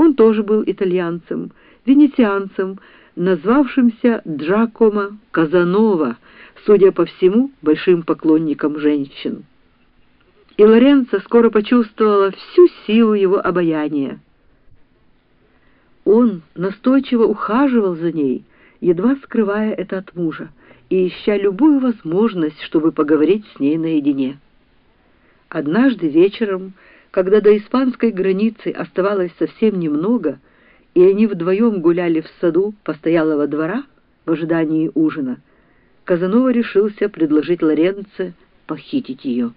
Он тоже был итальянцем, венецианцем, назвавшимся Джакомо Казанова, судя по всему, большим поклонником женщин. И Лоренцо скоро почувствовала всю силу его обаяния. Он настойчиво ухаживал за ней, едва скрывая это от мужа, и ища любую возможность, чтобы поговорить с ней наедине. Однажды вечером, когда до испанской границы оставалось совсем немного, и они вдвоем гуляли в саду постоялого двора в ожидании ужина, Казанова решился предложить Лоренце похитить ее.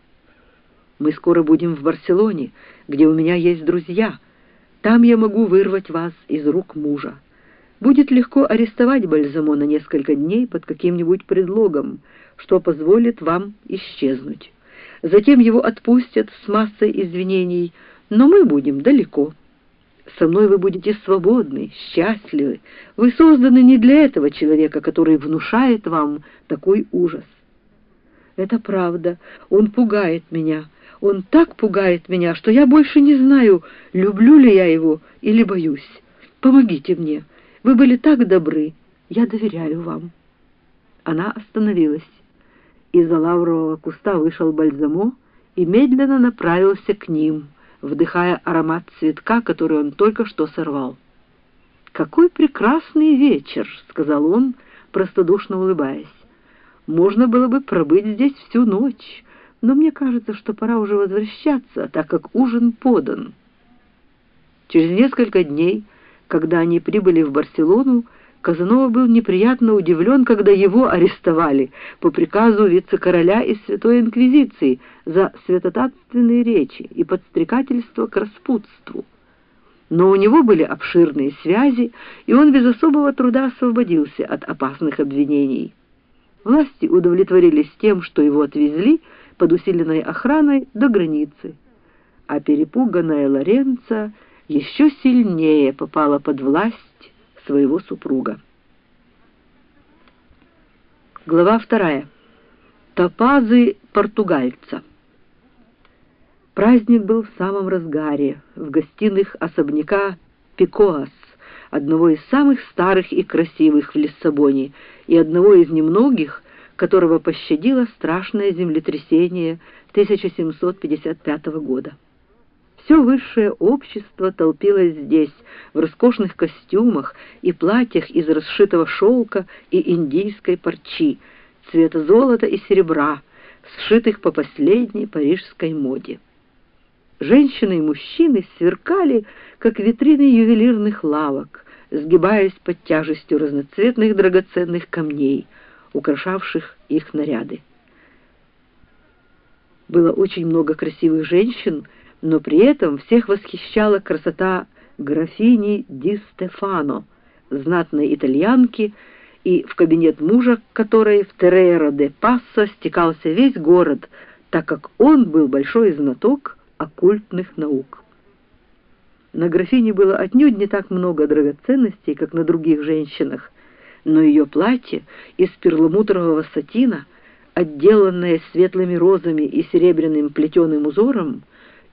«Мы скоро будем в Барселоне, где у меня есть друзья. Там я могу вырвать вас из рук мужа. Будет легко арестовать Бальзамо на несколько дней под каким-нибудь предлогом, что позволит вам исчезнуть. Затем его отпустят с массой извинений, но мы будем далеко. Со мной вы будете свободны, счастливы. Вы созданы не для этого человека, который внушает вам такой ужас. Это правда. Он пугает меня. Он так пугает меня, что я больше не знаю, люблю ли я его или боюсь. Помогите мне. Вы были так добры. Я доверяю вам». Она остановилась. Из-за лаврового куста вышел Бальзамо и медленно направился к ним, вдыхая аромат цветка, который он только что сорвал. «Какой прекрасный вечер!» — сказал он, простодушно улыбаясь. «Можно было бы пробыть здесь всю ночь, но мне кажется, что пора уже возвращаться, так как ужин подан». Через несколько дней когда они прибыли в Барселону, Казанова был неприятно удивлен, когда его арестовали по приказу вице-короля из Святой Инквизиции за святотатственные речи и подстрекательство к распутству. Но у него были обширные связи, и он без особого труда освободился от опасных обвинений. Власти удовлетворились тем, что его отвезли под усиленной охраной до границы, а перепуганная Лоренца еще сильнее попала под власть своего супруга. Глава вторая. Топазы португальца. Праздник был в самом разгаре, в гостиных особняка Пикоас, одного из самых старых и красивых в Лиссабоне, и одного из немногих, которого пощадило страшное землетрясение 1755 года. Все высшее общество толпилось здесь, в роскошных костюмах и платьях из расшитого шелка и индийской парчи, цвета золота и серебра, сшитых по последней парижской моде. Женщины и мужчины сверкали, как витрины ювелирных лавок, сгибаясь под тяжестью разноцветных драгоценных камней, украшавших их наряды. Было очень много красивых женщин, но при этом всех восхищала красота графини Ди Стефано, знатной итальянки, и в кабинет мужа, которой в Террейро де Пассо стекался весь город, так как он был большой знаток оккультных наук. На графине было отнюдь не так много драгоценностей, как на других женщинах, но ее платье из перламутрового сатина, отделанное светлыми розами и серебряным плетеным узором,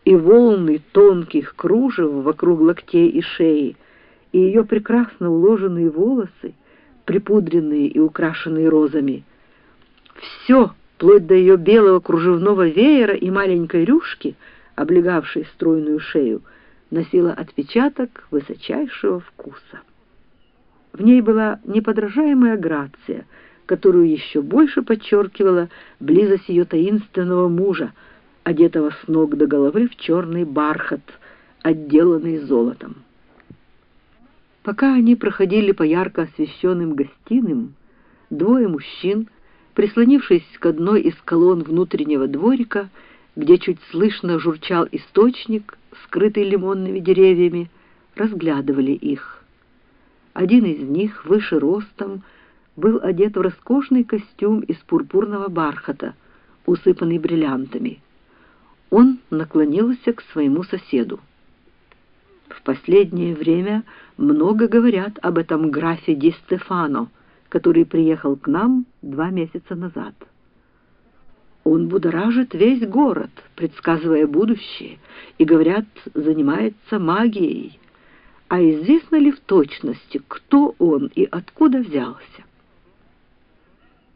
и волны тонких кружев вокруг локтей и шеи, и ее прекрасно уложенные волосы, припудренные и украшенные розами. Все, вплоть до ее белого кружевного веера и маленькой рюшки, облегавшей стройную шею, носило отпечаток высочайшего вкуса. В ней была неподражаемая грация, которую еще больше подчеркивала близость ее таинственного мужа, одетого с ног до головы в черный бархат, отделанный золотом. Пока они проходили по ярко освещенным гостиным, двое мужчин, прислонившись к одной из колонн внутреннего дворика, где чуть слышно журчал источник, скрытый лимонными деревьями, разглядывали их. Один из них, выше ростом, был одет в роскошный костюм из пурпурного бархата, усыпанный бриллиантами. Он наклонился к своему соседу. В последнее время много говорят об этом графе Ди Стефано, который приехал к нам два месяца назад. Он будоражит весь город, предсказывая будущее, и, говорят, занимается магией. А известно ли в точности, кто он и откуда взялся?